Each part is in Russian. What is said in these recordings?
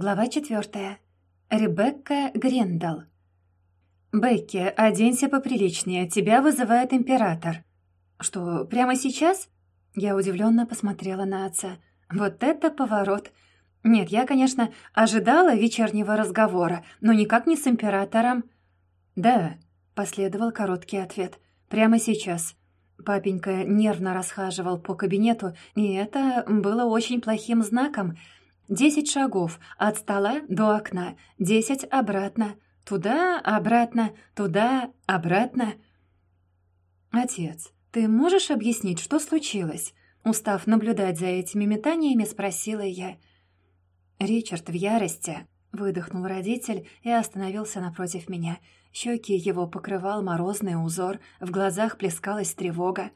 Глава четвертая. Ребекка Гриндал. «Бекки, оденься поприличнее, тебя вызывает император». «Что, прямо сейчас?» Я удивленно посмотрела на отца. «Вот это поворот!» «Нет, я, конечно, ожидала вечернего разговора, но никак не с императором». «Да», — последовал короткий ответ. «Прямо сейчас». Папенька нервно расхаживал по кабинету, и это было очень плохим знаком — Десять шагов от стола до окна, десять обратно, туда, обратно, туда, обратно. «Отец, ты можешь объяснить, что случилось?» Устав наблюдать за этими метаниями, спросила я. «Ричард в ярости», — выдохнул родитель и остановился напротив меня. Щеки его покрывал морозный узор, в глазах плескалась тревога.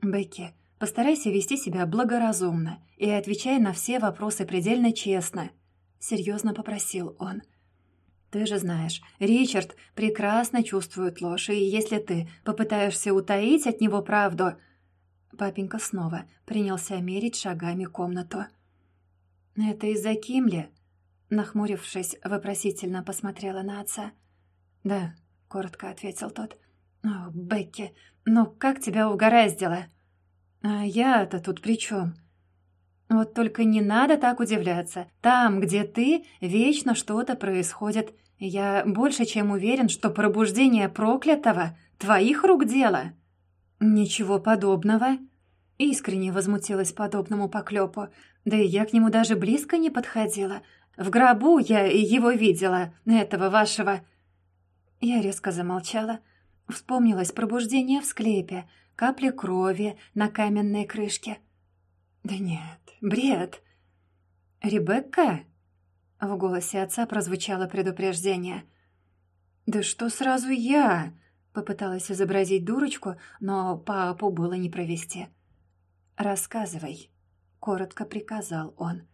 «Бекки, Постарайся вести себя благоразумно и отвечай на все вопросы предельно честно», — серьезно попросил он. «Ты же знаешь, Ричард прекрасно чувствует ложь, и если ты попытаешься утаить от него правду...» Папенька снова принялся мерить шагами комнату. «Это из-за Кимли?» Нахмурившись, вопросительно посмотрела на отца. «Да», — коротко ответил тот. «О, Бекки, ну как тебя угораздило?» «А я-то тут при чем? Вот только не надо так удивляться. Там, где ты, вечно что-то происходит. Я больше чем уверен, что пробуждение проклятого — твоих рук дело». «Ничего подобного». Искренне возмутилась подобному поклепу. Да и я к нему даже близко не подходила. В гробу я его видела, этого вашего... Я резко замолчала. Вспомнилось пробуждение в склепе — капли крови на каменной крышке. «Да нет, бред!» «Ребекка?» В голосе отца прозвучало предупреждение. «Да что сразу я?» Попыталась изобразить дурочку, но папу было не провести. «Рассказывай», — коротко приказал он.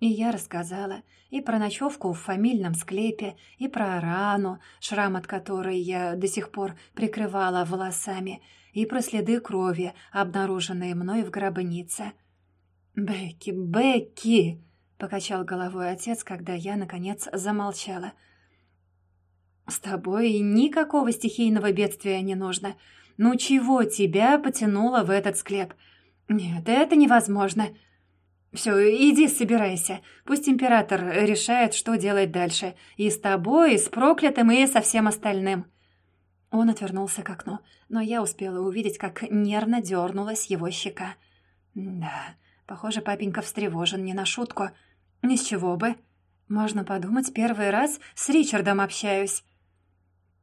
И я рассказала и про ночевку в фамильном склепе, и про рану, шрам от которой я до сих пор прикрывала волосами, и про следы крови, обнаруженные мной в гробнице. «Бекки, Бекки!» — покачал головой отец, когда я, наконец, замолчала. «С тобой никакого стихийного бедствия не нужно. Ну чего тебя потянуло в этот склеп? Нет, это невозможно. Все, иди собирайся. Пусть император решает, что делать дальше. И с тобой, и с проклятым, и со всем остальным». Он отвернулся к окну, но я успела увидеть, как нервно дернулась его щека. Да, похоже, папенька встревожен не на шутку. Ни с чего бы. Можно подумать, первый раз с Ричардом общаюсь.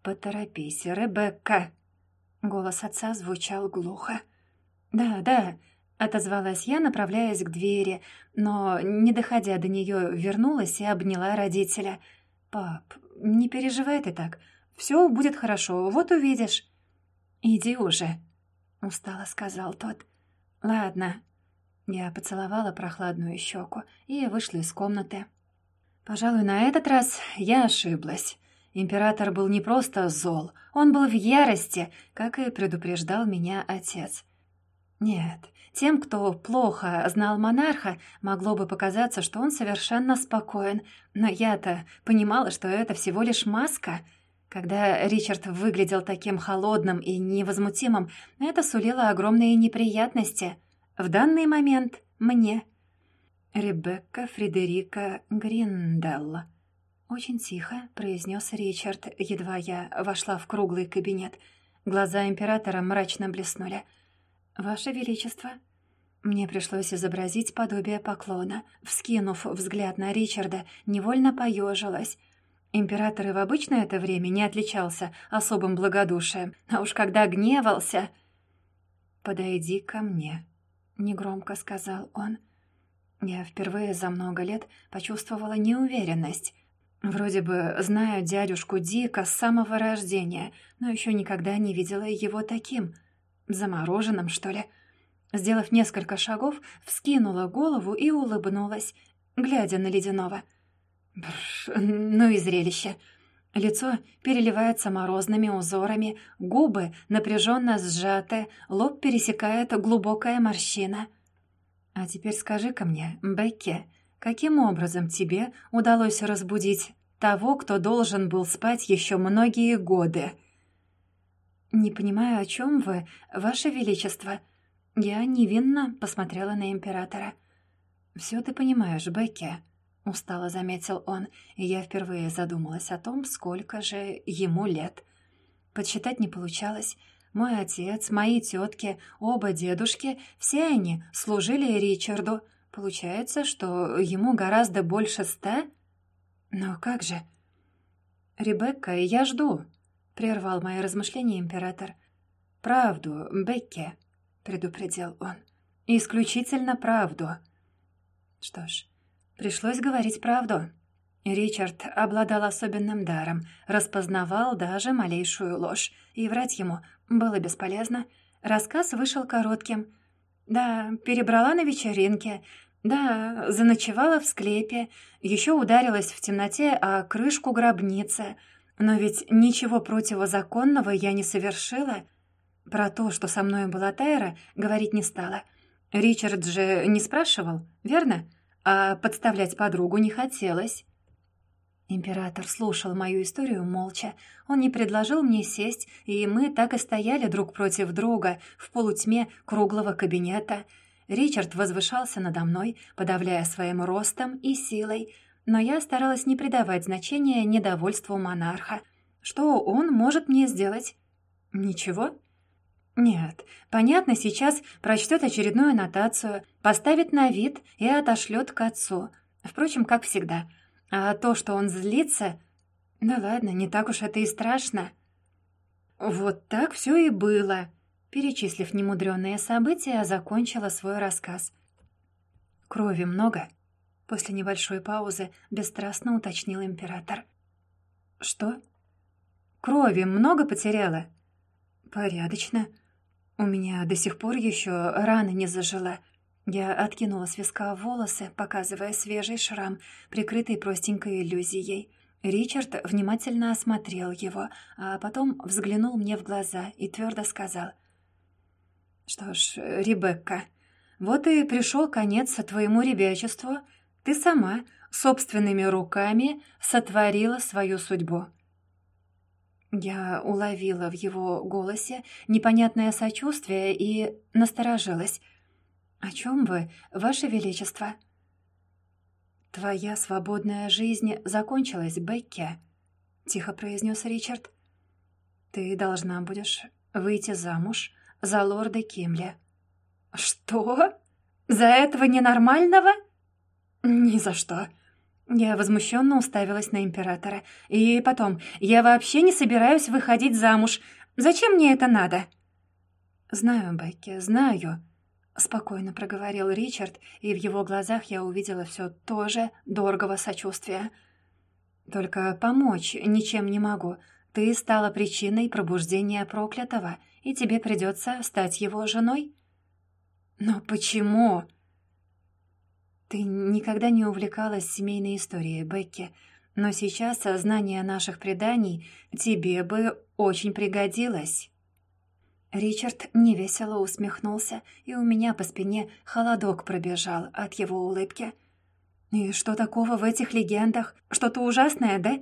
«Поторопись, Ребекка!» Голос отца звучал глухо. «Да, да», — отозвалась я, направляясь к двери, но, не доходя до нее, вернулась и обняла родителя. «Пап, не переживай ты так. Все будет хорошо, вот увидишь». «Иди уже», — устало сказал тот. «Ладно». Я поцеловала прохладную щеку и вышла из комнаты. Пожалуй, на этот раз я ошиблась. Император был не просто зол, он был в ярости, как и предупреждал меня отец. Нет, тем, кто плохо знал монарха, могло бы показаться, что он совершенно спокоен, но я-то понимала, что это всего лишь маска — когда Ричард выглядел таким холодным и невозмутимым, это сулило огромные неприятности. В данный момент мне. Ребекка Фредерика Гринделла. Очень тихо произнес Ричард, едва я вошла в круглый кабинет. Глаза императора мрачно блеснули. «Ваше Величество!» Мне пришлось изобразить подобие поклона. Вскинув взгляд на Ричарда, невольно поежилась — Император и в обычное это время не отличался особым благодушием, а уж когда гневался... «Подойди ко мне», — негромко сказал он. Я впервые за много лет почувствовала неуверенность. Вроде бы знаю дядюшку Дика с самого рождения, но еще никогда не видела его таким. Замороженным, что ли? Сделав несколько шагов, вскинула голову и улыбнулась, глядя на Ледяного — Бррр, ну и зрелище. Лицо переливается морозными узорами, губы напряженно сжаты, лоб пересекает глубокая морщина. А теперь скажи-ка мне, Бекки, каким образом тебе удалось разбудить того, кто должен был спать еще многие годы?» «Не понимаю, о чем вы, ваше величество?» Я невинно посмотрела на императора. «Все ты понимаешь, Бекки», — устало заметил он, и я впервые задумалась о том, сколько же ему лет. Подсчитать не получалось. Мой отец, мои тетки, оба дедушки, все они служили Ричарду. Получается, что ему гораздо больше ста? Но как же? «Ребекка, я жду», — прервал мои размышления император. «Правду, Бекки», — предупредил он. «Исключительно правду». Что ж, пришлось говорить правду. Ричард обладал особенным даром, распознавал даже малейшую ложь, и врать ему было бесполезно. Рассказ вышел коротким. Да, перебрала на вечеринке, да, заночевала в склепе, еще ударилась в темноте о крышку гробницы. Но ведь ничего противозаконного я не совершила. Про то, что со мной была Тайра, говорить не стала. Ричард же не спрашивал, верно? А подставлять подругу не хотелось. Император слушал мою историю молча. Он не предложил мне сесть, и мы так и стояли друг против друга в полутьме круглого кабинета. Ричард возвышался надо мной, подавляя своим ростом и силой, но я старалась не придавать значения недовольству монарха. Что он может мне сделать? Ничего? Нет, понятно, сейчас прочтет очередную аннотацию, поставит на вид и отошлет к отцу. Впрочем, как всегда. А то, что он злится... Да ладно, не так уж это и страшно. Вот так все и было. Перечислив немудрённые события, закончила свой рассказ. «Крови много?» После небольшой паузы бесстрастно уточнил император. «Что?» «Крови много потеряла?» «Порядочно. У меня до сих пор еще рана не зажила». Я откинула с виска волосы, показывая свежий шрам, прикрытый простенькой иллюзией. Ричард внимательно осмотрел его, а потом взглянул мне в глаза и твердо сказал. «Что ж, Ребекка, вот и пришел конец твоему ребячеству. Ты сама собственными руками сотворила свою судьбу». Я уловила в его голосе непонятное сочувствие и насторожилась. «О чем вы, ваше величество?» «Твоя свободная жизнь закончилась, Бекки», — тихо произнес Ричард. «Ты должна будешь выйти замуж за лорда Кимля». «Что? За этого ненормального?» «Ни за что», я возмущенно уставилась на императора. «И потом, я вообще не собираюсь выходить замуж. Зачем мне это надо?» «Знаю, Бекки, знаю», — спокойно проговорил Ричард, и в его глазах я увидела все то же дорогого сочувствия. «Только помочь ничем не могу. Ты стала причиной пробуждения проклятого, и тебе придется стать его женой». «Но почему?» Ты никогда не увлекалась семейной историей, Бекки, но сейчас знание наших преданий тебе бы очень пригодилось». Ричард невесело усмехнулся, и у меня по спине холодок пробежал от его улыбки. «И что такого в этих легендах? Что-то ужасное, да?»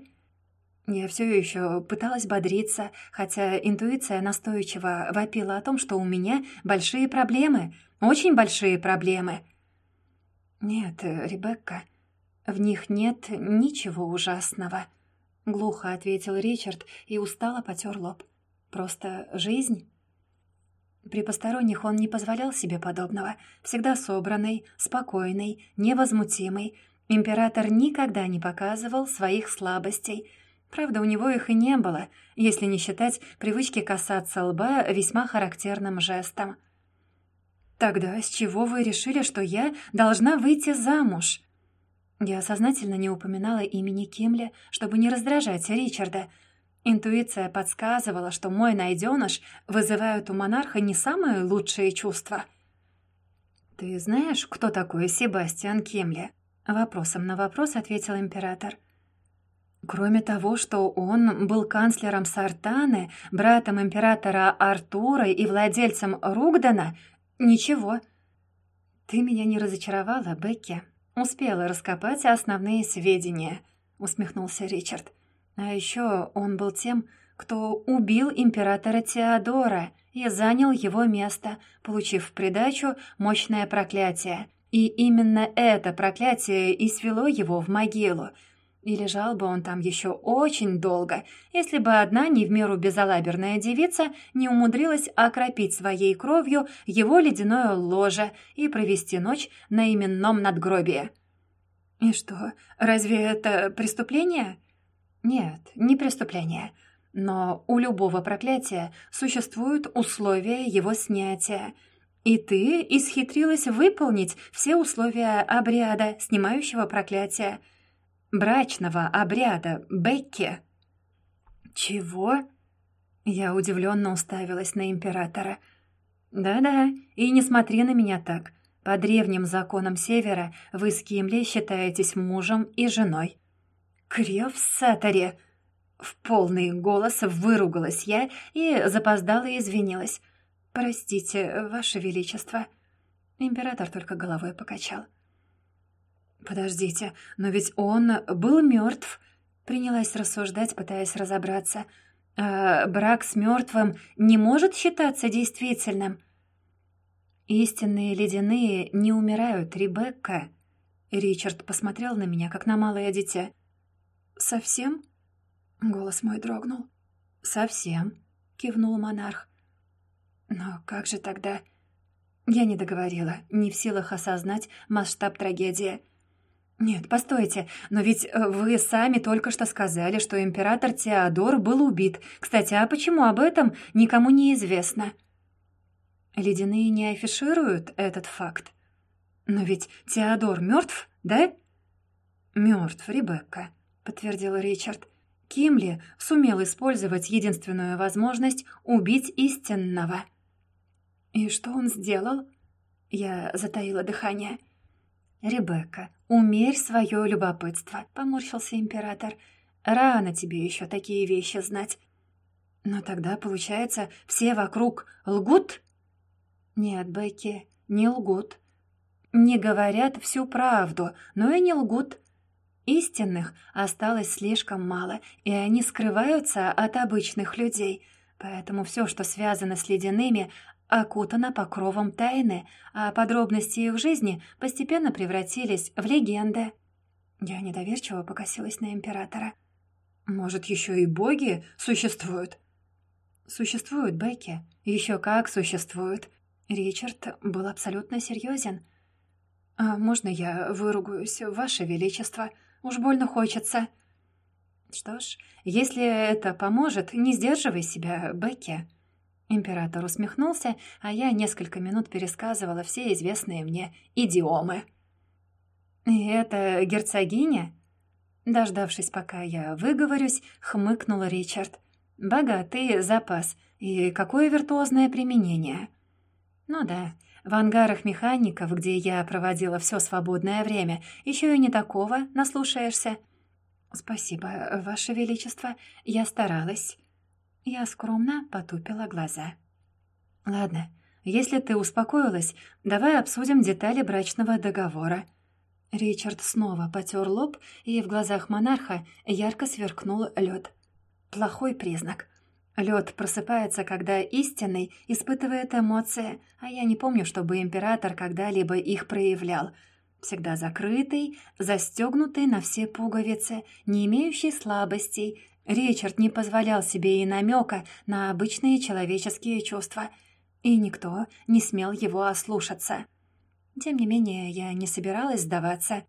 Я все еще пыталась бодриться, хотя интуиция настойчиво вопила о том, что у меня большие проблемы, очень большие проблемы. «Нет, Ребекка, в них нет ничего ужасного», — глухо ответил Ричард и устало потер лоб. «Просто жизнь». При посторонних он не позволял себе подобного. Всегда собранный, спокойный, невозмутимый. Император никогда не показывал своих слабостей. Правда, у него их и не было, если не считать привычки касаться лба весьма характерным жестом. «Тогда с чего вы решили, что я должна выйти замуж?» Я сознательно не упоминала имени Кимли, чтобы не раздражать Ричарда. Интуиция подсказывала, что мой найденыш вызывает у монарха не самые лучшие чувства. «Ты знаешь, кто такой Себастьян Кимли?» Вопросом на вопрос ответил император. Кроме того, что он был канцлером Сартаны, братом императора Артура и владельцем Ругдана, «Ничего. Ты меня не разочаровала, Бекки. Успела раскопать основные сведения», — усмехнулся Ричард. «А еще он был тем, кто убил императора Теодора и занял его место, получив в придачу мощное проклятие. И именно это проклятие и свело его в могилу. И лежал бы он там еще очень долго, если бы одна не в меру безалаберная девица не умудрилась окропить своей кровью его ледяное ложе и провести ночь на именном надгробии. И что, разве это преступление? Нет, не преступление. Но у любого проклятия существуют условия его снятия — и ты исхитрилась выполнить все условия обряда, снимающего проклятие. Брачного обряда, Бекки. Чего? Я удивленно уставилась на императора. Да-да, и не смотри на меня так. По древним законам Севера вы с Кимли считаетесь мужем и женой. Крев Сатаре! В полный голос выругалась я и запоздала извинилась. «Простите, Ваше Величество». Император только головой покачал. «Подождите, но ведь он был мертв», — принялась рассуждать, пытаясь разобраться. «А брак с мертвым не может считаться действительным?» «Истинные ледяные не умирают, Ребекка». Ричард посмотрел на меня, как на малое дитя. «Совсем?» — голос мой дрогнул. «Совсем», — кивнул монарх. Но как же тогда... Я не договорила, не в силах осознать масштаб трагедии. «Нет, постойте, но ведь э, вы сами только что сказали, что император Теодор был убит. Кстати, а почему об этом никому не известно?» Ледяные не афишируют этот факт. «Но ведь Теодор мертв, да?» «Мертв, Ребекка», — подтвердил Ричард. Кимли сумел использовать единственную возможность убить истинного. «И что он сделал?» Я затаила дыхание. «Ребекка, умерь свое любопытство», — поморщился император. «Рано тебе еще такие вещи знать». «Но тогда, получается, все вокруг лгут?» «Нет, Бекки, не лгут. Не говорят всю правду, но и не лгут. Истинных осталось слишком мало, и они скрываются от обычных людей». Поэтому все, что связано с ледяными, окутана покровом тайны, а подробности их жизни постепенно превратились в легенды. Я недоверчиво покосилась на императора. «Может, еще и боги существуют?» «Существуют, Бекки. Еще как существуют». Ричард был абсолютно серьезен. «А можно я выругаюсь, Ваше Величество? Уж больно хочется». «Что ж, если это поможет, не сдерживай себя, Бекки». Император усмехнулся, а я несколько минут пересказывала все известные мне идиомы. «И это герцогиня?» Дождавшись, пока я выговорюсь, хмыкнул Ричард. «Богатый запас и какое виртуозное применение!» «Ну да, в ангарах механиков, где я проводила все свободное время, еще и не такого наслушаешься». «Спасибо, Ваше Величество, я старалась». Я скромно потупила глаза. «Ладно, если ты успокоилась, давай обсудим детали брачного договора». Ричард снова потер лоб, и в глазах монарха ярко сверкнул лед. Плохой признак. Лед просыпается, когда истинный испытывает эмоции, а я не помню, чтобы император когда-либо их проявлял. Всегда закрытый, застегнутый на все пуговицы, не имеющий слабостей, Ричард не позволял себе и намека на обычные человеческие чувства, и никто не смел его ослушаться. Тем не менее, я не собиралась сдаваться.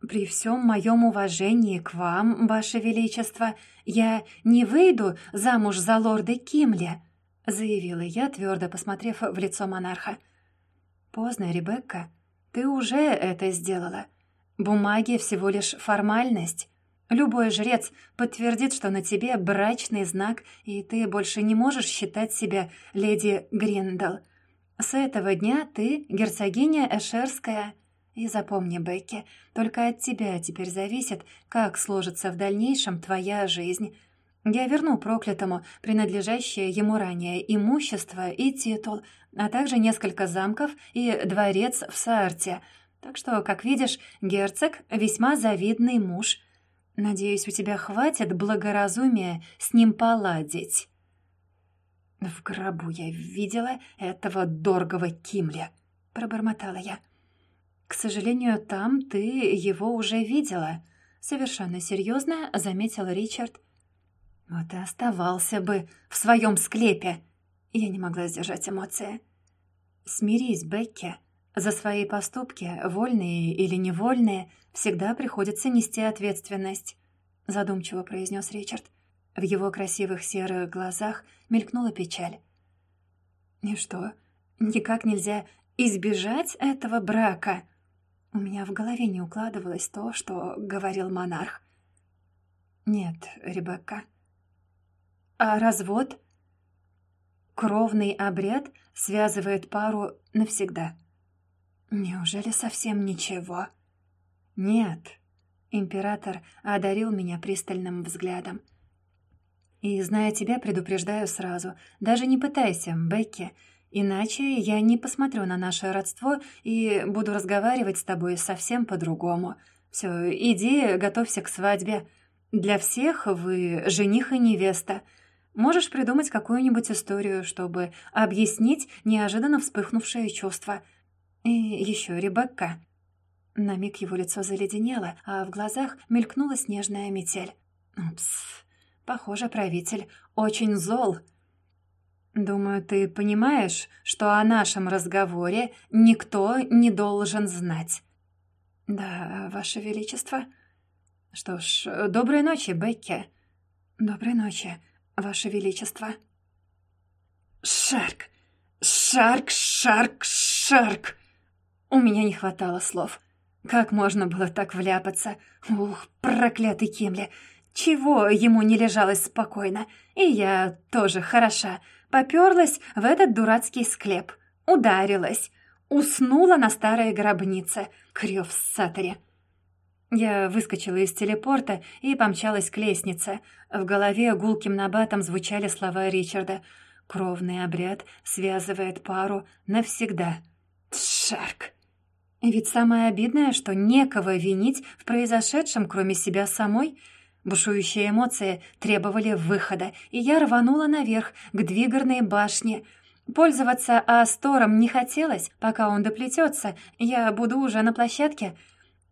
«При всем моем уважении к вам, ваше величество, я не выйду замуж за лорда Кимли», заявила я, твердо посмотрев в лицо монарха. «Поздно, Ребекка, ты уже это сделала. Бумаги всего лишь формальность». Любой жрец подтвердит, что на тебе брачный знак, и ты больше не можешь считать себя леди Гриндал. С этого дня ты герцогиня Эшерская. И запомни, Бекки, только от тебя теперь зависит, как сложится в дальнейшем твоя жизнь. Я верну проклятому принадлежащее ему ранее имущество и титул, а также несколько замков и дворец в Саарте — Так что, как видишь, герцог — весьма завидный муж. Надеюсь, у тебя хватит благоразумия с ним поладить». «В гробу я видела этого дорогого Кимля», — пробормотала я. «К сожалению, там ты его уже видела», — совершенно серьезно заметил Ричард. «Вот и оставался бы в своем склепе». Я не могла сдержать эмоции. «Смирись, Бекки. За свои поступки, вольные или невольные, всегда приходится нести ответственность», — задумчиво произнес Ричард. В его красивых серых глазах мелькнула печаль. «И что, никак нельзя избежать этого брака?» У меня в голове не укладывалось то, что говорил монарх. «Нет, Ребекка». «А развод?» Кровный обряд связывает пару навсегда. Неужели совсем ничего? Нет. Император одарил меня пристальным взглядом. И, зная тебя, предупреждаю сразу. Даже не пытайся, Бекки. Иначе я не посмотрю на наше родство и буду разговаривать с тобой совсем по-другому. Все, иди, готовься к свадьбе. Для всех вы жених и невеста — Можешь придумать какую-нибудь историю, чтобы объяснить неожиданно вспыхнувшее чувство. И еще Ребекка». На миг его лицо заледенело, а в глазах мелькнула снежная метель. «Пс, похоже, правитель очень зол». «Думаю, ты понимаешь, что о нашем разговоре никто не должен знать». «Да, Ваше Величество». «Что ж, доброй ночи, Бекки». «Доброй ночи». Ваше Величество». «Шарк! Шарк! Шарк! Шарк!» У меня не хватало слов. Как можно было так вляпаться? Ух, проклятый Кимли! Чего ему не лежалось спокойно? И я тоже хороша. Попёрлась в этот дурацкий склеп. Ударилась. Уснула на старой гробнице. Крёв в саторе. Я выскочила из телепорта и помчалась к лестнице. В голове гулким набатом звучали слова Ричарда. «Кровный обряд связывает пару навсегда». Шарк! Ведь самое обидное, что некого винить в произошедшем, кроме себя самой. Бушующие эмоции требовали выхода, и я рванула наверх, к двигорной башне. Пользоваться Астором не хотелось, пока он доплетется, я буду уже на площадке —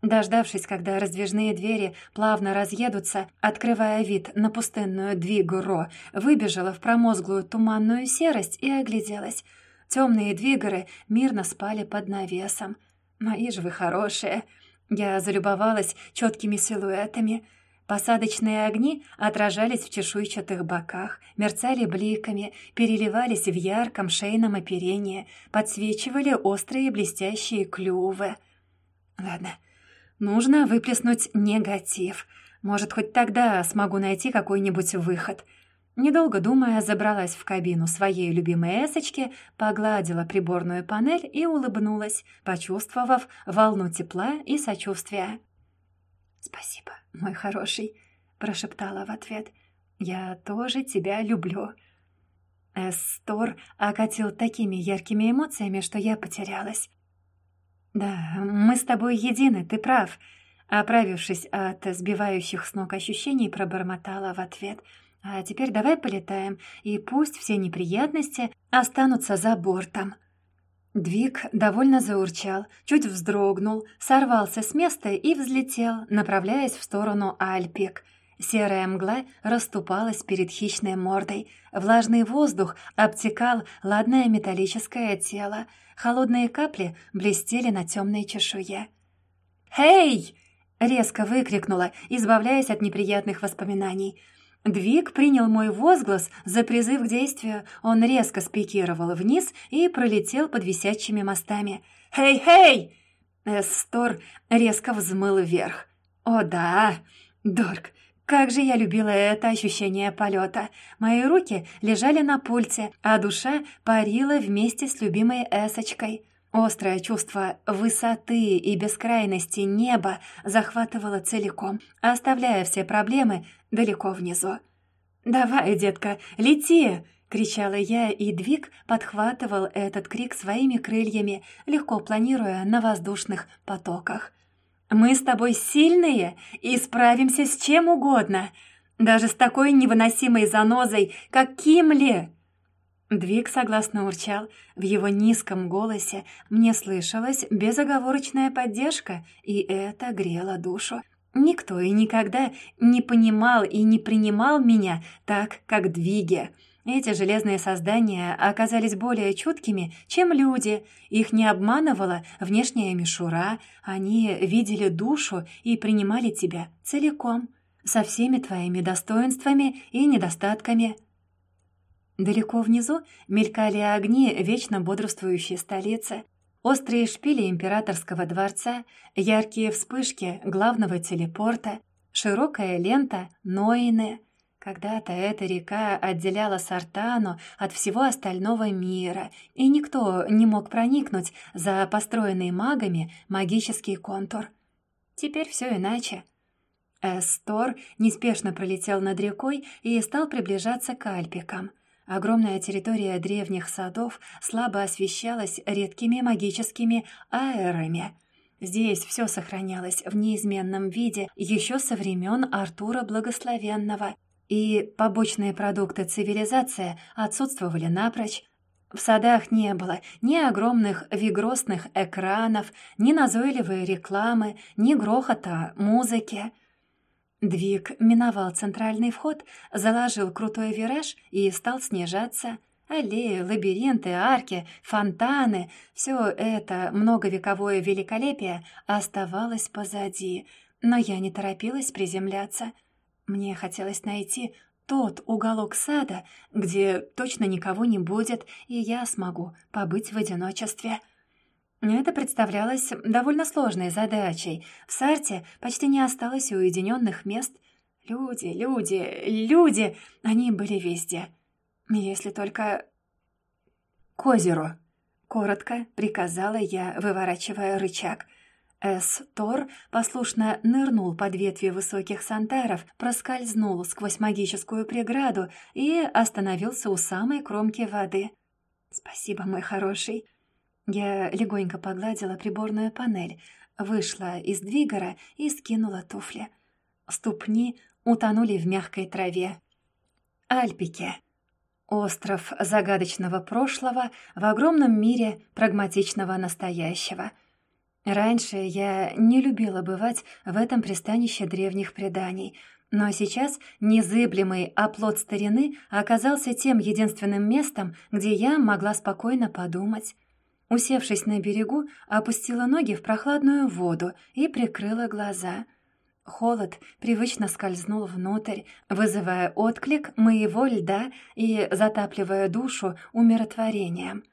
Дождавшись, когда раздвижные двери плавно разъедутся, открывая вид на пустынную двигуро, выбежала в промозглую туманную серость и огляделась. Темные двигоры мирно спали под навесом. Мои же вы хорошие. Я залюбовалась четкими силуэтами. Посадочные огни отражались в чешуйчатых боках, мерцали бликами, переливались в ярком шейном оперении, подсвечивали острые блестящие клювы. Ладно, Нужно выплеснуть негатив. Может, хоть тогда смогу найти какой-нибудь выход. Недолго думая, забралась в кабину своей любимой эсочки, погладила приборную панель и улыбнулась, почувствовав волну тепла и сочувствия. «Спасибо, мой хороший», — прошептала в ответ. «Я тоже тебя люблю». Эстор окатил такими яркими эмоциями, что я потерялась. «Да, мы с тобой едины, ты прав», — оправившись от сбивающих с ног ощущений, пробормотала в ответ. «А теперь давай полетаем, и пусть все неприятности останутся за бортом». Двиг довольно заурчал, чуть вздрогнул, сорвался с места и взлетел, направляясь в сторону Альпик. Серая мгла расступалась перед хищной мордой. Влажный воздух обтекал ладное металлическое тело. Холодные капли блестели на темной чешуе. «Эй!» — резко выкрикнула, избавляясь от неприятных воспоминаний. Двиг принял мой возглас за призыв к действию. Он резко спикировал вниз и пролетел под висячими мостами. «Эй-эй!» Эстор резко взмыл вверх. «О да! Дорг, как же я любила это ощущение полета. Мои руки лежали на пульте, а душа парила вместе с любимой эсочкой. Острое чувство высоты и бескрайности неба захватывало целиком, оставляя все проблемы далеко внизу. «Давай, детка, лети!» — кричала я, и Двиг подхватывал этот крик своими крыльями, легко планируя на воздушных потоках. «Мы с тобой сильные и справимся с чем угодно, даже с такой невыносимой занозой, как Кимли!» Двиг согласно урчал, в его низком голосе мне слышалась безоговорочная поддержка, и это грело душу. Никто и никогда не понимал и не принимал меня так, как Двиги. Эти железные создания оказались более чуткими, чем люди. Их не обманывала внешняя мишура. Они видели душу и принимали тебя целиком, со всеми твоими достоинствами и недостатками. Далеко внизу мелькали огни вечно бодрствующей столицы. Острые шпили императорского дворца, яркие вспышки главного телепорта, широкая лента Ноины. Когда-то эта река отделяла Сартану от всего остального мира, и никто не мог проникнуть за построенный магами магический контур. Теперь все иначе. Эстор неспешно пролетел над рекой и стал приближаться к Альпикам — Огромная территория древних садов слабо освещалась редкими магическими аэрами. Здесь все сохранялось в неизменном виде еще со времен Артура Благословенного, и побочные продукты цивилизации отсутствовали напрочь. В садах не было ни огромных вигросных экранов, ни назойливой рекламы, ни грохота музыки — Двиг миновал центральный вход, заложил крутой вираж и стал снижаться. Аллеи, лабиринты, арки, фонтаны — все это многовековое великолепие оставалось позади, но я не торопилась приземляться. Мне хотелось найти тот уголок сада, где точно никого не будет, и я смогу побыть в одиночестве. Это представлялось довольно сложной задачей. В Сарте почти не осталось уединенных мест. Люди, люди, люди, они были везде. Если только... «К озеру!» — коротко приказала я, выворачивая рычаг. Эс-Тор послушно нырнул под ветви высоких сантаров, проскользнул сквозь магическую преграду и остановился у самой кромки воды. «Спасибо, мой хороший!» Я легонько погладила приборную панель, вышла из двигара и скинула туфли. Ступни утонули в мягкой траве. Альпики. Остров загадочного прошлого в огромном мире прагматичного настоящего. Раньше я не любила бывать в этом пристанище древних преданий, но сейчас незыблемый оплот старины оказался тем единственным местом, где я могла спокойно подумать. Усевшись на берегу, опустила ноги в прохладную воду и прикрыла глаза. Холод привычно скользнул внутрь, вызывая отклик моего льда и затапливая душу умиротворением.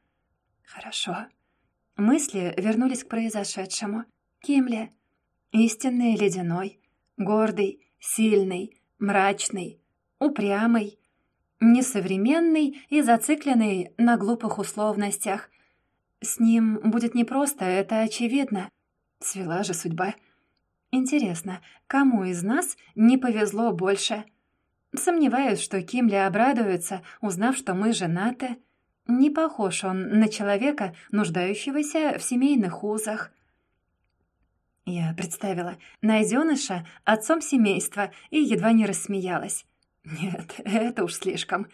«Хорошо». Мысли вернулись к произошедшему. Кимли. Истинный ледяной, гордый, сильный, мрачный, упрямый, несовременный и зацикленный на глупых условностях — с ним будет непросто, это очевидно. Свела же судьба. Интересно, кому из нас не повезло больше? Сомневаюсь, что Кимли обрадуется, узнав, что мы женаты. Не похож он на человека, нуждающегося в семейных узах. Я представила найденыша отцом семейства и едва не рассмеялась. Нет, это уж слишком.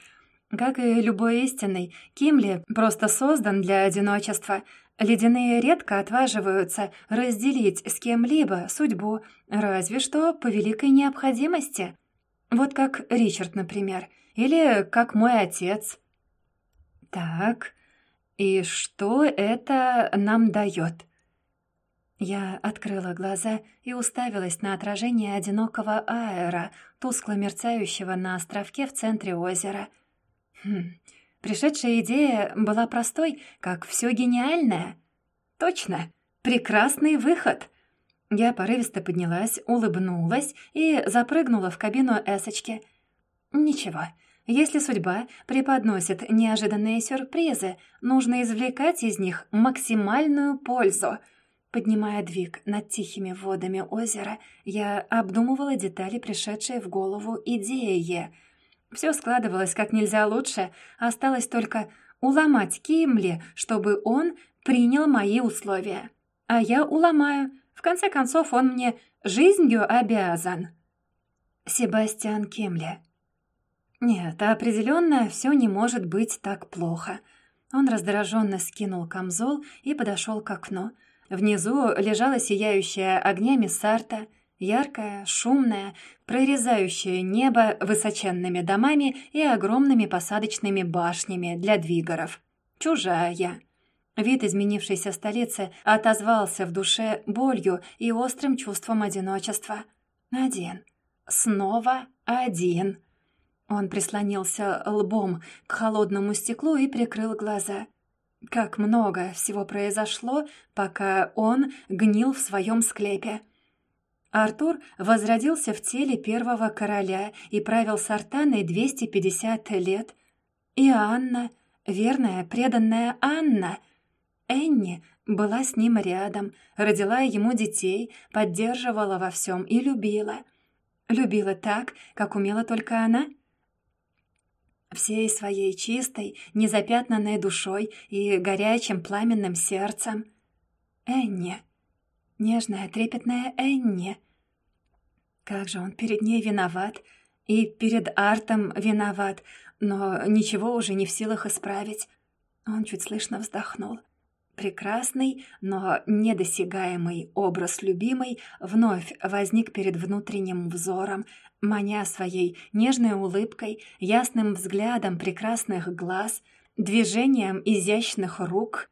Как и любой истинный, Кимли просто создан для одиночества. Ледяные редко отваживаются разделить с кем-либо судьбу, разве что по великой необходимости. Вот как Ричард, например, или как мой отец. Так, и что это нам дает? Я открыла глаза и уставилась на отражение одинокого аэра, тускло мерцающего на островке в центре озера — Хм, пришедшая идея была простой, как все гениальное. Точно, прекрасный выход. Я порывисто поднялась, улыбнулась и запрыгнула в кабину эсочки. Ничего, если судьба преподносит неожиданные сюрпризы, нужно извлекать из них максимальную пользу. Поднимая двиг над тихими водами озера, я обдумывала детали, пришедшие в голову идеи — Все складывалось как нельзя лучше, осталось только уломать Кимли, чтобы он принял мои условия. А я уломаю. В конце концов, он мне жизнью обязан. Себастьян Кимли. Нет, определенно все не может быть так плохо. Он раздраженно скинул камзол и подошел к окну. Внизу лежала сияющая огнями сарта, яркая, шумная, прорезающая небо высоченными домами и огромными посадочными башнями для двигеров. Чужая. Вид изменившейся столицы отозвался в душе болью и острым чувством одиночества. Один. Снова один. Он прислонился лбом к холодному стеклу и прикрыл глаза. Как много всего произошло, пока он гнил в своем склепе. Артур возродился в теле первого короля и правил Сартаной 250 лет. И Анна, верная, преданная Анна, Энни была с ним рядом, родила ему детей, поддерживала во всем и любила. Любила так, как умела только она. Всей своей чистой, незапятнанной душой и горячим пламенным сердцем. Энни. Нежная, трепетная Энни. Как же он перед ней виноват, и перед Артом виноват, но ничего уже не в силах исправить. Он чуть слышно вздохнул. Прекрасный, но недосягаемый образ любимой вновь возник перед внутренним взором, маня своей нежной улыбкой, ясным взглядом прекрасных глаз, движением изящных рук.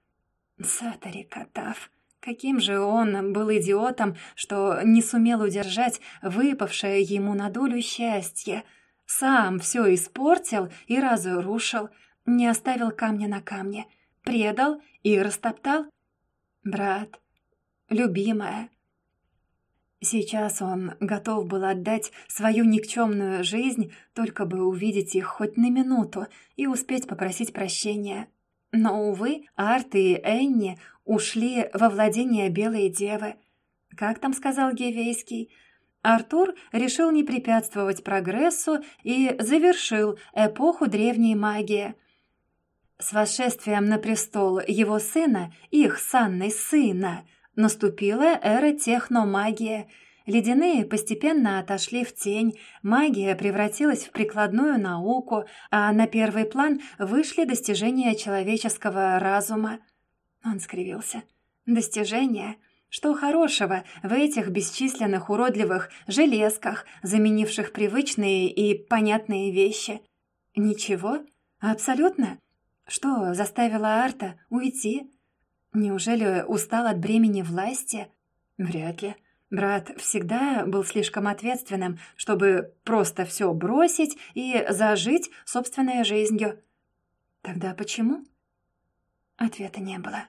Сатари Катав. Каким же он был идиотом, что не сумел удержать выпавшее ему на долю счастье. Сам все испортил и разрушил, не оставил камня на камне — Предал и растоптал? Брат, любимая. Сейчас он готов был отдать свою никчемную жизнь, только бы увидеть их хоть на минуту и успеть попросить прощения. Но, увы, Арт и Энни ушли во владение Белой Девы. Как там сказал Гевейский? Артур решил не препятствовать прогрессу и завершил эпоху древней магии — с восшествием на престол его сына, их с сына, наступила эра техномагии. Ледяные постепенно отошли в тень, магия превратилась в прикладную науку, а на первый план вышли достижения человеческого разума. Он скривился. «Достижения?» Что хорошего в этих бесчисленных уродливых железках, заменивших привычные и понятные вещи? Ничего? Абсолютно? Что заставило Арта уйти? Неужели устал от бремени власти? Вряд ли. Брат всегда был слишком ответственным, чтобы просто все бросить и зажить собственной жизнью. Тогда почему? Ответа не было.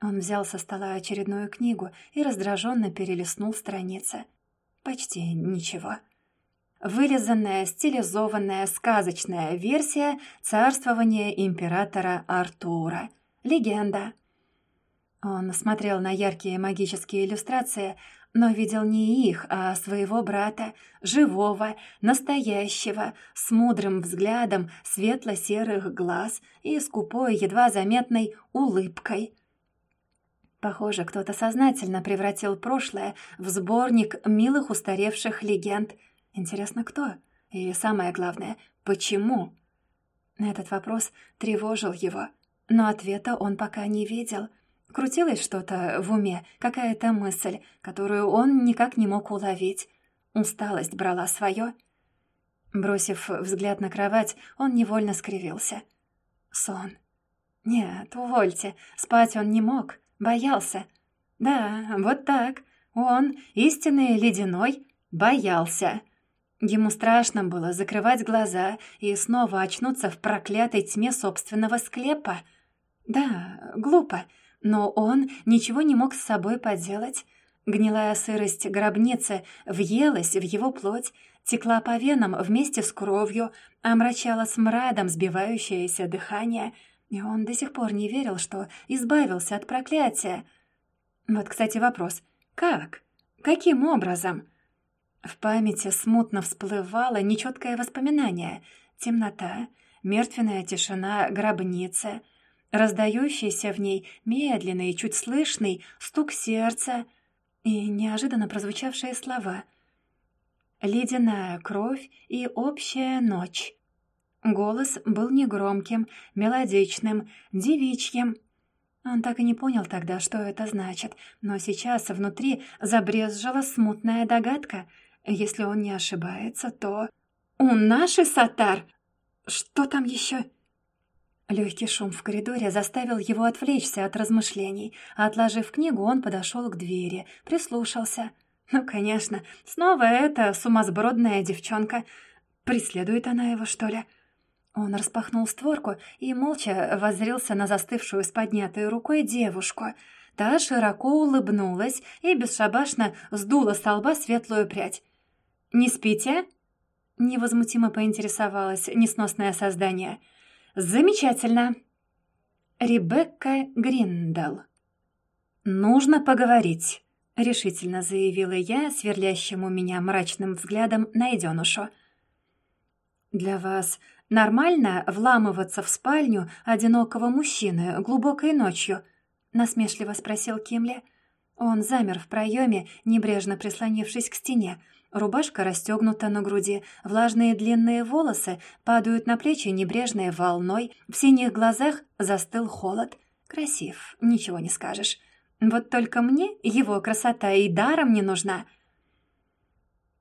Он взял со стола очередную книгу и раздраженно перелистнул страницы. Почти ничего вылизанная, стилизованная, сказочная версия царствования императора Артура. Легенда. Он смотрел на яркие магические иллюстрации, но видел не их, а своего брата, живого, настоящего, с мудрым взглядом светло-серых глаз и скупой, едва заметной улыбкой. Похоже, кто-то сознательно превратил прошлое в сборник милых устаревших легенд — Интересно, кто? И самое главное, почему? Этот вопрос тревожил его, но ответа он пока не видел. Крутилось что-то в уме, какая-то мысль, которую он никак не мог уловить. Усталость брала свое. Бросив взгляд на кровать, он невольно скривился. Сон. Нет, увольте, спать он не мог, боялся. Да, вот так. Он, истинный ледяной, боялся. Ему страшно было закрывать глаза и снова очнуться в проклятой тьме собственного склепа. Да, глупо, но он ничего не мог с собой поделать. Гнилая сырость гробницы въелась в его плоть, текла по венам вместе с кровью, омрачала смрадом сбивающееся дыхание, и он до сих пор не верил, что избавился от проклятия. Вот, кстати, вопрос. Как? Каким образом? В памяти смутно всплывало нечеткое воспоминание. Темнота, мертвенная тишина гробницы, раздающийся в ней медленный чуть слышный стук сердца и неожиданно прозвучавшие слова «Ледяная кровь и общая ночь». Голос был негромким, мелодичным, девичьим. Он так и не понял тогда, что это значит, но сейчас внутри забрезжила смутная догадка. Если он не ошибается, то... «У нашей Сатар! Что там еще?» Легкий шум в коридоре заставил его отвлечься от размышлений. Отложив книгу, он подошел к двери, прислушался. Ну, конечно, снова эта сумасбродная девчонка. Преследует она его, что ли? Он распахнул створку и молча воззрился на застывшую с поднятой рукой девушку. Та широко улыбнулась и бесшабашно сдула с лба светлую прядь. «Не спите?» Невозмутимо поинтересовалась несносное создание — «Замечательно!» Ребекка Гриндал. «Нужно поговорить», — решительно заявила я, сверлящему меня мрачным взглядом найденушу. «Для вас нормально вламываться в спальню одинокого мужчины глубокой ночью?» — насмешливо спросил Кимли. Он замер в проеме, небрежно прислонившись к стене, Рубашка расстегнута на груди, влажные длинные волосы падают на плечи небрежной волной, в синих глазах застыл холод. Красив, ничего не скажешь. Вот только мне его красота и даром не нужна.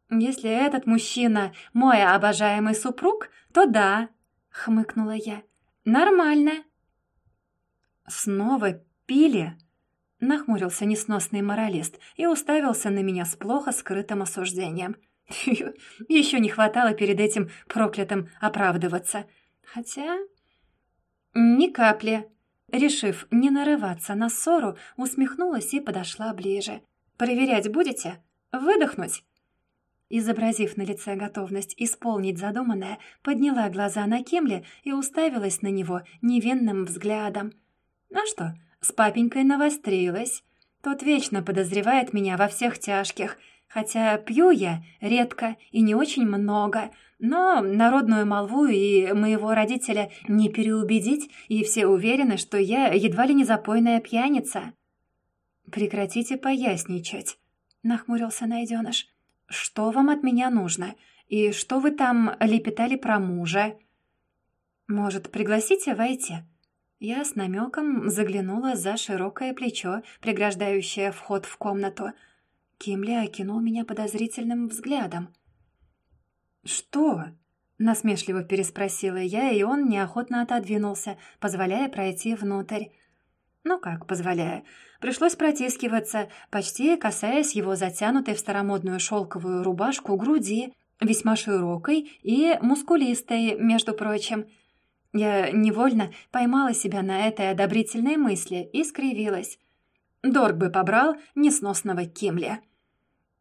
«Если этот мужчина мой обожаемый супруг, то да», — хмыкнула я. «Нормально». «Снова пили?» Нахмурился несносный моралист и уставился на меня с плохо скрытым осуждением. Еще не хватало перед этим проклятым оправдываться. Хотя... Ни капли. Решив не нарываться на ссору, усмехнулась и подошла ближе. «Проверять будете? Выдохнуть?» Изобразив на лице готовность исполнить задуманное, подняла глаза на Кемле и уставилась на него невинным взглядом. «А что, с папенькой навострилась. Тот вечно подозревает меня во всех тяжких, хотя пью я редко и не очень много, но народную молву и моего родителя не переубедить, и все уверены, что я едва ли не запойная пьяница. «Прекратите поясничать», — нахмурился найденыш. «Что вам от меня нужно? И что вы там лепетали про мужа?» «Может, пригласите войти?» Я с намеком заглянула за широкое плечо, преграждающее вход в комнату. Кимли окинул меня подозрительным взглядом. «Что?» — насмешливо переспросила я, и он неохотно отодвинулся, позволяя пройти внутрь. Ну как, позволяя. Пришлось протискиваться, почти касаясь его затянутой в старомодную шелковую рубашку груди, весьма широкой и мускулистой, между прочим — я невольно поймала себя на этой одобрительной мысли и скривилась. Дорг бы побрал несносного Кимля.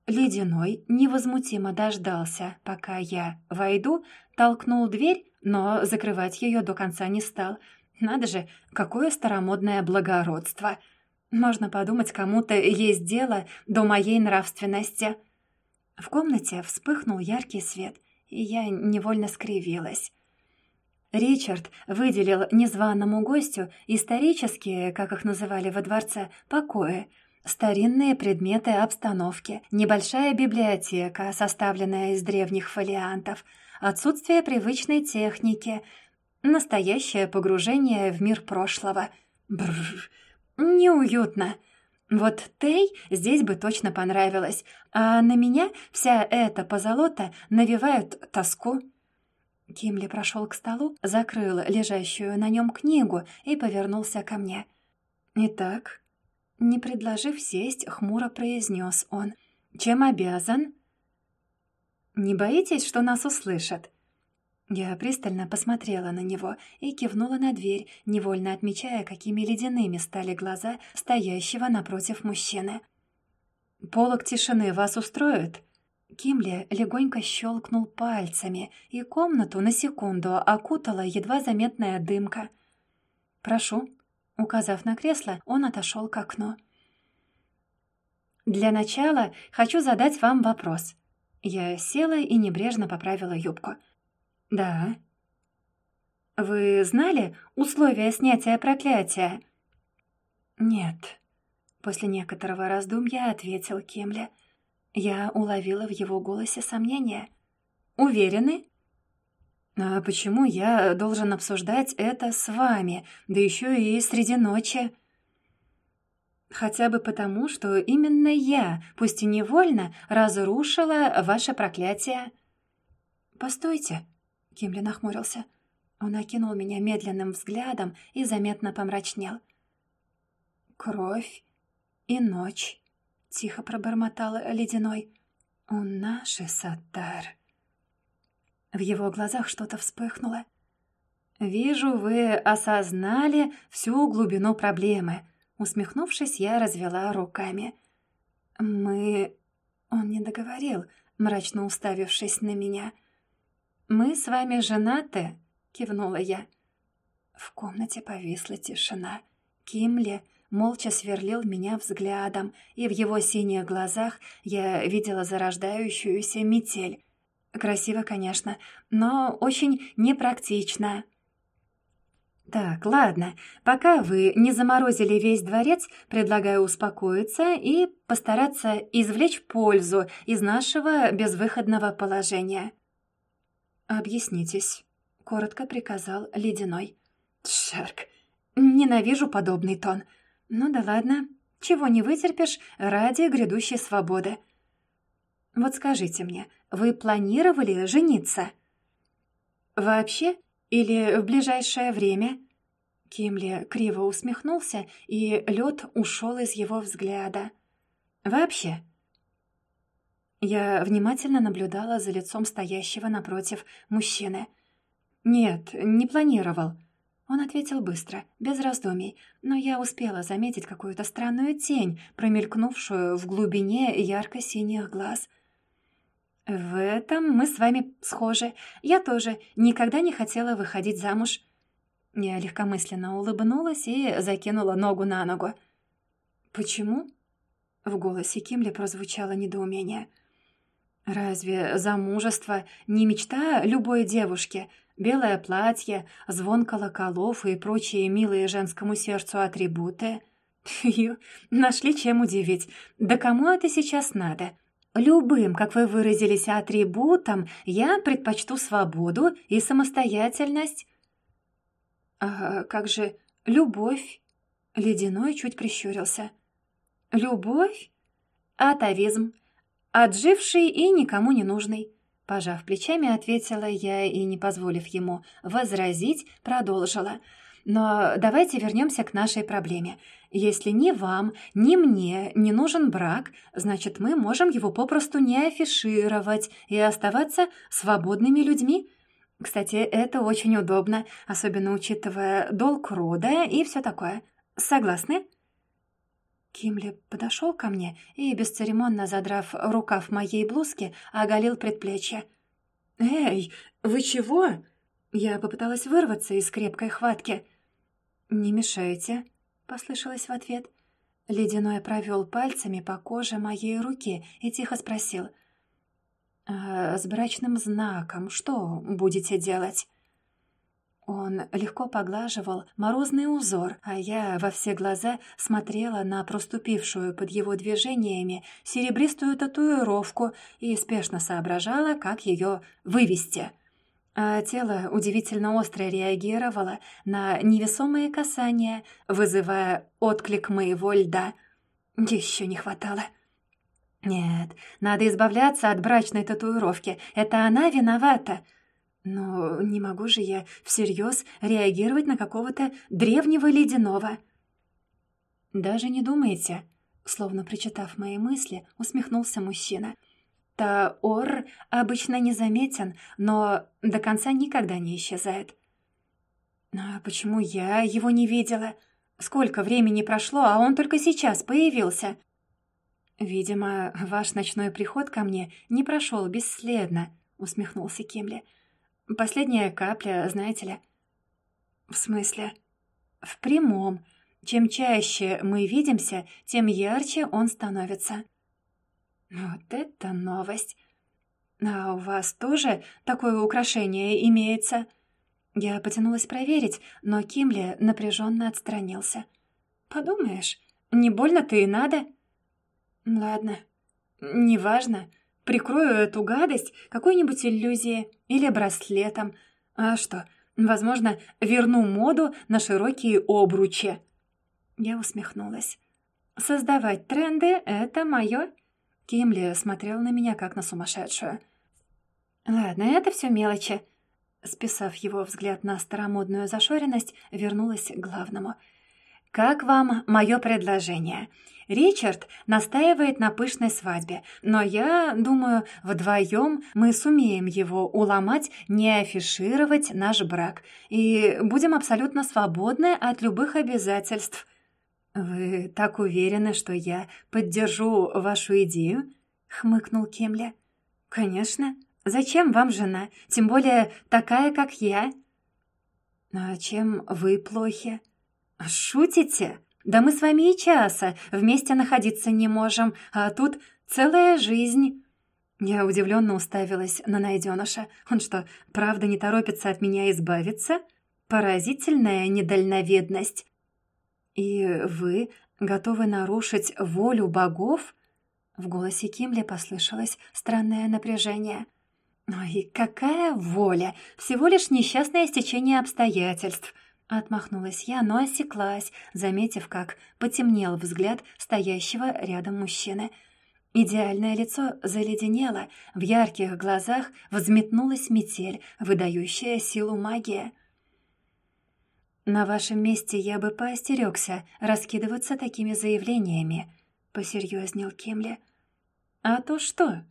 Ледяной невозмутимо дождался, пока я войду, толкнул дверь, но закрывать ее до конца не стал. Надо же, какое старомодное благородство! Можно подумать, кому-то есть дело до моей нравственности. В комнате вспыхнул яркий свет, и я невольно скривилась. Ричард выделил незваному гостю исторические, как их называли во дворце, покои, старинные предметы обстановки, небольшая библиотека, составленная из древних фолиантов, отсутствие привычной техники, настоящее погружение в мир прошлого. Бррр, неуютно. Вот Тей здесь бы точно понравилось, а на меня вся эта позолота навевает тоску. Кимли прошел к столу, закрыл лежащую на нем книгу и повернулся ко мне. «Итак?» Не предложив сесть, хмуро произнес он. «Чем обязан?» «Не боитесь, что нас услышат?» Я пристально посмотрела на него и кивнула на дверь, невольно отмечая, какими ледяными стали глаза стоящего напротив мужчины. «Полок тишины вас устроит?» Кимли легонько щелкнул пальцами, и комнату на секунду окутала едва заметная дымка. «Прошу». Указав на кресло, он отошел к окну. «Для начала хочу задать вам вопрос». Я села и небрежно поправила юбку. «Да». «Вы знали условия снятия проклятия?» «Нет», — после некоторого раздумья ответил Кемля. Я уловила в его голосе сомнение. «Уверены?» «А почему я должен обсуждать это с вами, да еще и среди ночи?» «Хотя бы потому, что именно я, пусть и невольно, разрушила ваше проклятие». «Постойте», — Кимли нахмурился. Он окинул меня медленным взглядом и заметно помрачнел. «Кровь и ночь», — тихо пробормотал Ледяной. «Он наш Саттар». В его глазах что-то вспыхнуло. «Вижу, вы осознали всю глубину проблемы», Усмехнувшись, я развела руками. «Мы...» Он не договорил, мрачно уставившись на меня. «Мы с вами женаты?» — кивнула я. В комнате повисла тишина. Кимли молча сверлил меня взглядом, и в его синих глазах я видела зарождающуюся метель. Красиво, конечно, но очень непрактично. «Так, ладно. Пока вы не заморозили весь дворец, предлагаю успокоиться и постараться извлечь пользу из нашего безвыходного положения». «Объяснитесь», — коротко приказал Ледяной. «Шарк, ненавижу подобный тон. Ну да ладно, чего не вытерпишь ради грядущей свободы. Вот скажите мне, вы планировали жениться?» «Вообще или в ближайшее время?» Кимли криво усмехнулся, и лед ушел из его взгляда. «Вообще?» Я внимательно наблюдала за лицом стоящего напротив мужчины. «Нет, не планировал». Он ответил быстро, без раздумий, но я успела заметить какую-то странную тень, промелькнувшую в глубине ярко-синих глаз — «В этом мы с вами схожи. Я тоже никогда не хотела выходить замуж». Я легкомысленно улыбнулась и закинула ногу на ногу. «Почему?» В голосе Кимли прозвучало недоумение. «Разве замужество не мечта любой девушки? Белое платье, звон колоколов и прочие милые женскому сердцу атрибуты?» Фью, нашли чем удивить. Да кому это сейчас надо? Любым, как вы выразились, атрибутом я предпочту свободу и самостоятельность. А как же любовь? Ледяной чуть прищурился. Любовь? Атовизм. Отживший и никому не нужный. Пожав плечами, ответила я и, не позволив ему возразить, продолжила. Но давайте вернемся к нашей проблеме. Если ни вам, ни мне не нужен брак, значит, мы можем его попросту не афишировать и оставаться свободными людьми. Кстати, это очень удобно, особенно учитывая долг рода и все такое. Согласны?» Кимли подошел ко мне и, бесцеремонно задрав рукав моей блузки, оголил предплечье. «Эй, вы чего?» Я попыталась вырваться из крепкой хватки. «Не мешайте», — послышалось в ответ. Ледяной провел пальцами по коже моей руки и тихо спросил — «А с брачным знаком что будете делать?» Он легко поглаживал морозный узор, а я во все глаза смотрела на проступившую под его движениями серебристую татуировку и спешно соображала, как ее вывести. А тело удивительно остро реагировало на невесомые касания, вызывая отклик моего льда. Еще не хватало. Нет, надо избавляться от брачной татуировки. Это она виновата. Но не могу же я всерьез реагировать на какого-то древнего ледяного. Даже не думайте, словно прочитав мои мысли, усмехнулся мужчина. Таор обычно незаметен, но до конца никогда не исчезает. А почему я его не видела? Сколько времени прошло, а он только сейчас появился? «Видимо, ваш ночной приход ко мне не прошел бесследно», — усмехнулся Кимли. «Последняя капля, знаете ли». «В смысле?» «В прямом. Чем чаще мы видимся, тем ярче он становится». «Вот это новость! «А у вас тоже такое украшение имеется?» Я потянулась проверить, но Кимли напряженно отстранился. «Подумаешь, не больно-то и надо?» «Ладно, неважно. Прикрою эту гадость какой-нибудь иллюзией или браслетом. А что, возможно, верну моду на широкие обручи». Я усмехнулась. «Создавать тренды — это мое?» Кимли смотрел на меня, как на сумасшедшую. «Ладно, это все мелочи». Списав его взгляд на старомодную зашоренность, вернулась к главному. «Как вам мое предложение? Ричард настаивает на пышной свадьбе, но я думаю, вдвоем мы сумеем его уломать не афишировать наш брак и будем абсолютно свободны от любых обязательств». «Вы так уверены, что я поддержу вашу идею?» — хмыкнул Кемля. «Конечно. Зачем вам жена, тем более такая, как я?» «А чем вы плохи?» «Шутите? Да мы с вами и часа вместе находиться не можем, а тут целая жизнь». Я удивленно уставилась на найденыша. Он что, правда не торопится от меня избавиться? Поразительная недальновидность. «И вы готовы нарушить волю богов?» В голосе Кимли послышалось странное напряжение. «Ой, какая воля! Всего лишь несчастное стечение обстоятельств!» Отмахнулась я, но осеклась, заметив, как потемнел взгляд стоящего рядом мужчины. Идеальное лицо заледенело, в ярких глазах взметнулась метель, выдающая силу магии. «На вашем месте я бы поостерегся раскидываться такими заявлениями», — посерьезнел Кемли. «А то что?»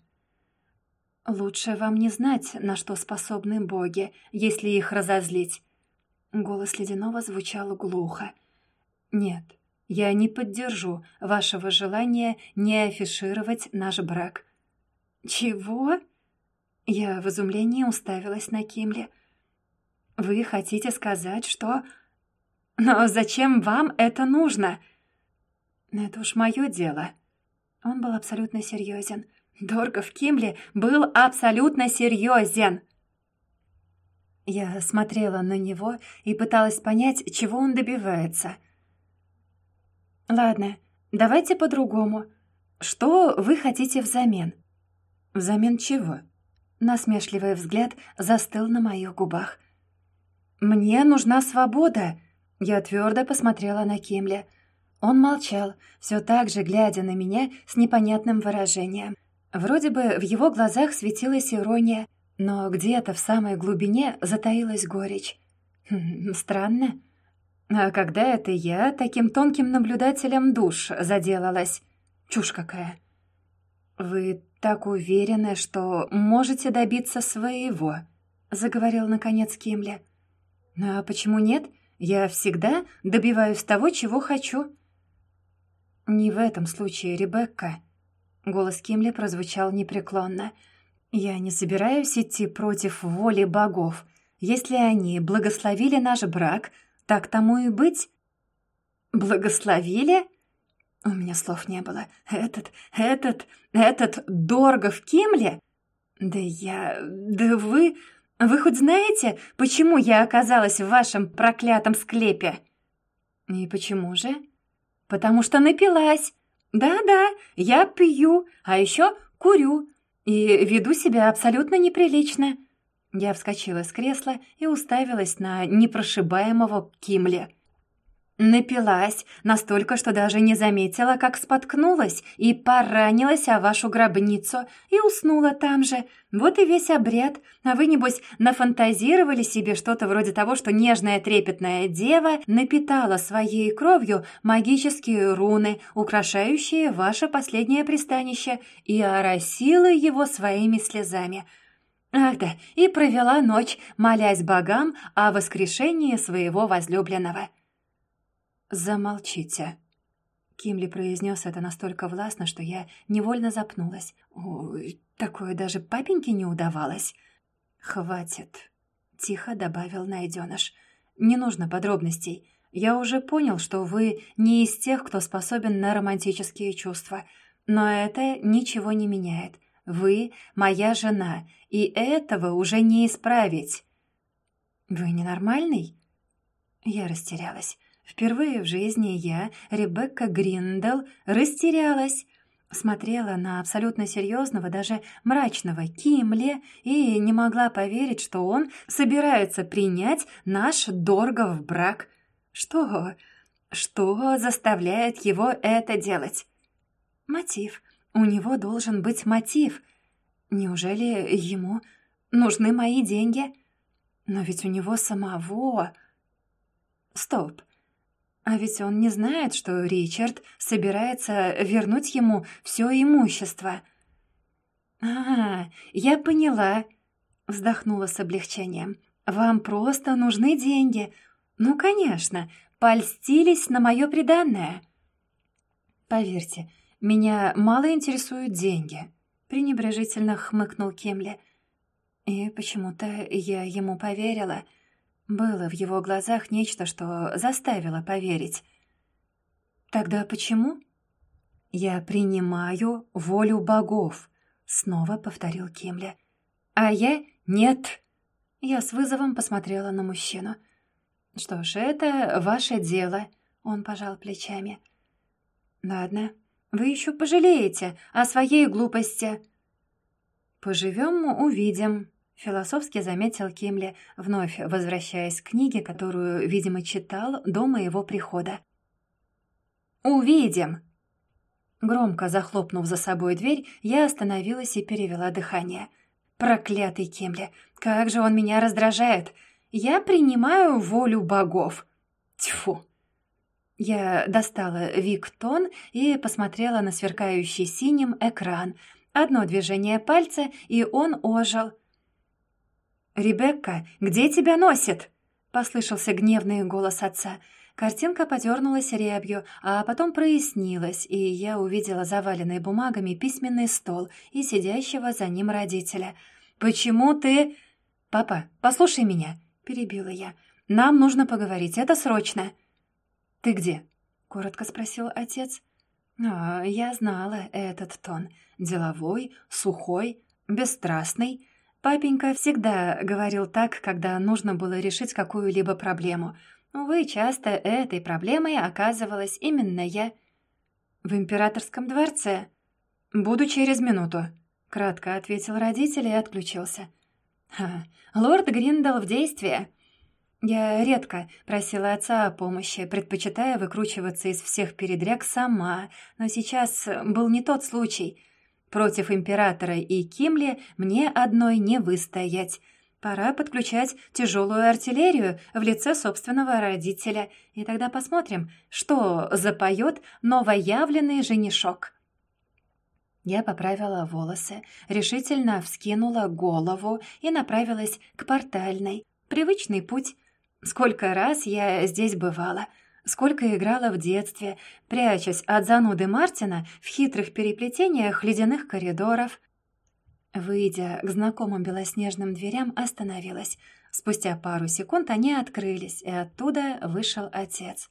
«Лучше вам не знать, на что способны боги, если их разозлить». Голос Ледяного звучал глухо. «Нет, я не поддержу вашего желания не афишировать наш брак». «Чего?» Я в изумлении уставилась на Кимли. «Вы хотите сказать, что «Но зачем вам это нужно?» «Это уж мое дело». Он был абсолютно серьезен. Доргов Кимли был абсолютно серьезен. Я смотрела на него и пыталась понять, чего он добивается. «Ладно, давайте по-другому. Что вы хотите взамен?» «Взамен чего?» Насмешливый взгляд застыл на моих губах. «Мне нужна свобода», я твердо посмотрела на Кимля. Он молчал, все так же глядя на меня с непонятным выражением. Вроде бы в его глазах светилась ирония, но где-то в самой глубине затаилась горечь. Хм, странно. А когда это я таким тонким наблюдателем душ заделалась? Чушь какая. «Вы так уверены, что можете добиться своего?» — заговорил наконец Кимля. «А почему нет? Я всегда добиваюсь того, чего хочу». «Не в этом случае, Ребекка». Голос Кимли прозвучал непреклонно. «Я не собираюсь идти против воли богов. Если они благословили наш брак, так тому и быть». «Благословили?» У меня слов не было. «Этот, этот, этот Доргов Кимли?» «Да я... да вы...» «Вы хоть знаете, почему я оказалась в вашем проклятом склепе?» «И почему же?» «Потому что напилась. Да-да, я пью, а еще курю и веду себя абсолютно неприлично». Я вскочила с кресла и уставилась на непрошибаемого Кимля. Напилась настолько, что даже не заметила, как споткнулась и поранилась о вашу гробницу и уснула там же. Вот и весь обряд. А вы, небось, нафантазировали себе что-то вроде того, что нежная трепетная дева напитала своей кровью магические руны, украшающие ваше последнее пристанище, и оросила его своими слезами. Ах да, и провела ночь, молясь богам о воскрешении своего возлюбленного. «Замолчите». Кимли произнес это настолько властно, что я невольно запнулась. «Ой, такое даже папеньке не удавалось». «Хватит», — тихо добавил найденыш. «Не нужно подробностей. Я уже понял, что вы не из тех, кто способен на романтические чувства. Но это ничего не меняет. Вы моя жена, и этого уже не исправить». «Вы ненормальный?» Я растерялась. Впервые в жизни я, Ребекка Гриндел, растерялась. Смотрела на абсолютно серьезного, даже мрачного Кимле и не могла поверить, что он собирается принять наш Доргов брак. Что? Что заставляет его это делать? Мотив. У него должен быть мотив. Неужели ему нужны мои деньги? Но ведь у него самого... Стоп. А ведь он не знает, что Ричард собирается вернуть ему все имущество. «А, я поняла», — вздохнула с облегчением. «Вам просто нужны деньги. Ну, конечно, польстились на мое преданное». «Поверьте, меня мало интересуют деньги», — пренебрежительно хмыкнул Кемли. И почему-то я ему поверила — было в его глазах нечто, что заставило поверить. «Тогда почему?» «Я принимаю волю богов», — снова повторил Кимля. «А я нет». Я с вызовом посмотрела на мужчину. «Что ж, это ваше дело», — он пожал плечами. «Ладно, вы еще пожалеете о своей глупости». «Поживем, увидим», Философски заметил Кимли, вновь возвращаясь к книге, которую, видимо, читал до моего прихода. «Увидим!» Громко захлопнув за собой дверь, я остановилась и перевела дыхание. «Проклятый Кимли! Как же он меня раздражает! Я принимаю волю богов!» Тьфу! Я достала Виктон и посмотрела на сверкающий синим экран. Одно движение пальца, и он ожил. «Ребекка, где тебя носит?» — послышался гневный голос отца. Картинка подернулась рябью, а потом прояснилась, и я увидела заваленный бумагами письменный стол и сидящего за ним родителя. «Почему ты...» «Папа, послушай меня», — перебила я. «Нам нужно поговорить, это срочно». «Ты где?» — коротко спросил отец. «А, я знала этот тон. Деловой, сухой, бесстрастный». Папенька всегда говорил так, когда нужно было решить какую-либо проблему. Увы, часто этой проблемой оказывалась именно я. «В императорском дворце?» «Буду через минуту», — кратко ответил родитель и отключился. «Ха, лорд Гриндал в действии!» Я редко просила отца о помощи, предпочитая выкручиваться из всех передряг сама, но сейчас был не тот случай — Против императора и Кимли мне одной не выстоять. Пора подключать тяжелую артиллерию в лице собственного родителя, и тогда посмотрим, что запоет новоявленный женишок. Я поправила волосы, решительно вскинула голову и направилась к портальной. Привычный путь. Сколько раз я здесь бывала — Сколько играла в детстве, прячась от зануды Мартина в хитрых переплетениях ледяных коридоров. Выйдя к знакомым белоснежным дверям, остановилась. Спустя пару секунд они открылись, и оттуда вышел отец.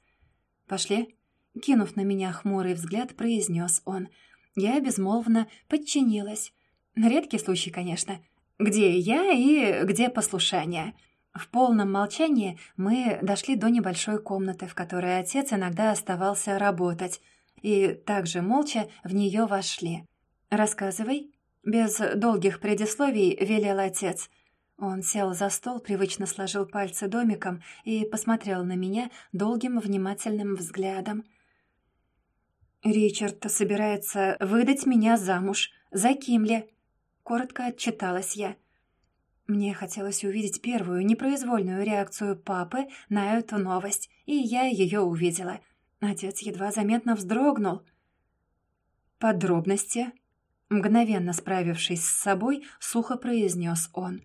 «Пошли?» Кинув на меня хмурый взгляд, произнес он. Я безмолвно подчинилась. Редкий случай, конечно. Где я и где послушание?» В полном молчании мы дошли до небольшой комнаты, в которой отец иногда оставался работать, и также молча в нее вошли. «Рассказывай». Без долгих предисловий велел отец. Он сел за стол, привычно сложил пальцы домиком и посмотрел на меня долгим внимательным взглядом. «Ричард собирается выдать меня замуж. За Кимли», — коротко отчиталась я. Мне хотелось увидеть первую непроизвольную реакцию папы на эту новость, и я ее увидела. Отец едва заметно вздрогнул. «Подробности?» Мгновенно справившись с собой, сухо произнес он.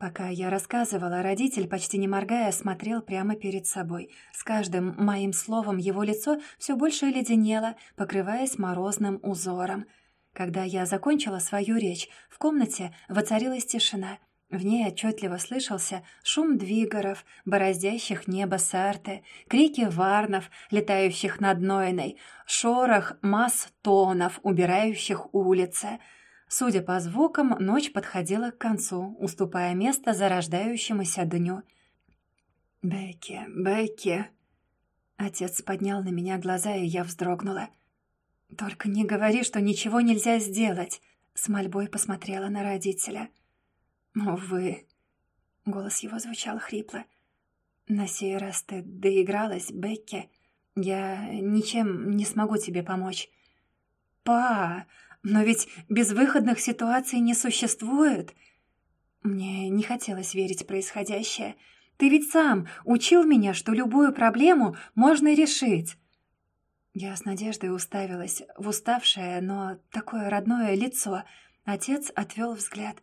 Пока я рассказывала, родитель, почти не моргая, смотрел прямо перед собой. С каждым моим словом его лицо все больше леденело, покрываясь морозным узором. Когда я закончила свою речь, в комнате воцарилась тишина. В ней отчетливо слышался шум двигеров, бороздящих небо сарты, крики варнов, летающих над Нойной, шорох масс тонов, убирающих улицы. Судя по звукам, ночь подходила к концу, уступая место зарождающемуся дню. «Бекки, Бекки!» Отец поднял на меня глаза, и я вздрогнула. «Только не говори, что ничего нельзя сделать!» С мольбой посмотрела на родителя. «Увы!» Голос его звучал хрипло. «На сей раз ты доигралась, Бекки. Я ничем не смогу тебе помочь». «Па, но ведь безвыходных ситуаций не существует!» Мне не хотелось верить в происходящее. «Ты ведь сам учил меня, что любую проблему можно решить!» Я с надеждой уставилась в уставшее, но такое родное лицо. Отец отвел взгляд.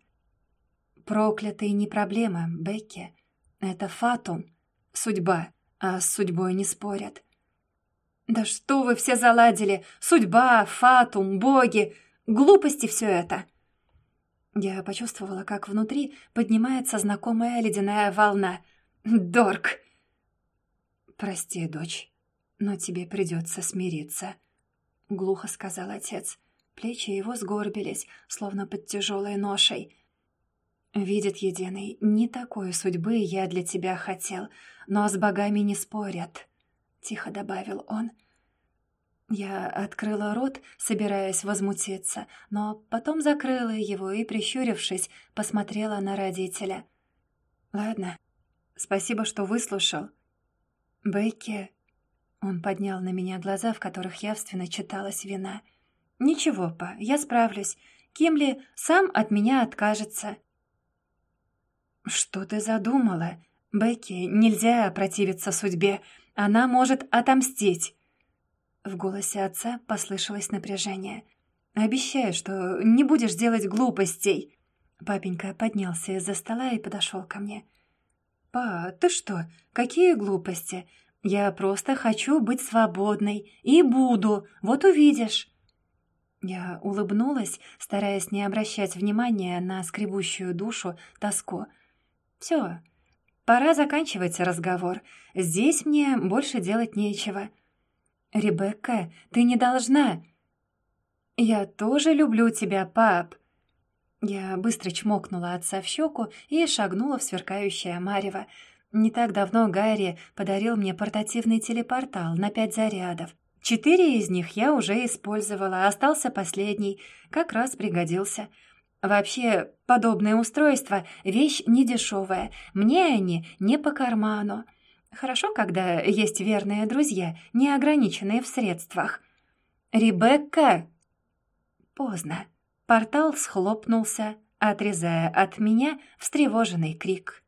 «Проклятые не проблема, Бекки. Это фатум, судьба, а с судьбой не спорят». «Да что вы все заладили? Судьба, фатум, боги! Глупости все это!» Я почувствовала, как внутри поднимается знакомая ледяная волна. «Дорк!» «Прости, дочь, но тебе придется смириться», — глухо сказал отец. Плечи его сгорбились, словно под тяжелой ношей. «Видит единый, не такой судьбы я для тебя хотел, но с богами не спорят», — тихо добавил он. Я открыла рот, собираясь возмутиться, но потом закрыла его и, прищурившись, посмотрела на родителя. «Ладно, спасибо, что выслушал». «Бейки...» Он поднял на меня глаза, в которых явственно читалась вина. «Ничего, па, я справлюсь. Кимли сам от меня откажется». «Что ты задумала? Бекки, нельзя противиться судьбе. Она может отомстить». В голосе отца послышалось напряжение. «Обещаю, что не будешь делать глупостей». Папенька поднялся из-за стола и подошел ко мне. «Па, ты что? Какие глупости? Я просто хочу быть свободной. И буду. Вот увидишь». Я улыбнулась, стараясь не обращать внимания на скребущую душу тоску. «Все, пора заканчивать разговор. Здесь мне больше делать нечего». «Ребекка, ты не должна...» «Я тоже люблю тебя, пап!» Я быстро чмокнула отца в щеку и шагнула в сверкающее марево. Не так давно Гарри подарил мне портативный телепортал на пять зарядов. Четыре из них я уже использовала, остался последний, как раз пригодился. Вообще, подобное устройство — вещь недешевая, мне они не по карману. Хорошо, когда есть верные друзья, не ограниченные в средствах. «Ребекка!» Поздно. Портал схлопнулся, отрезая от меня встревоженный крик.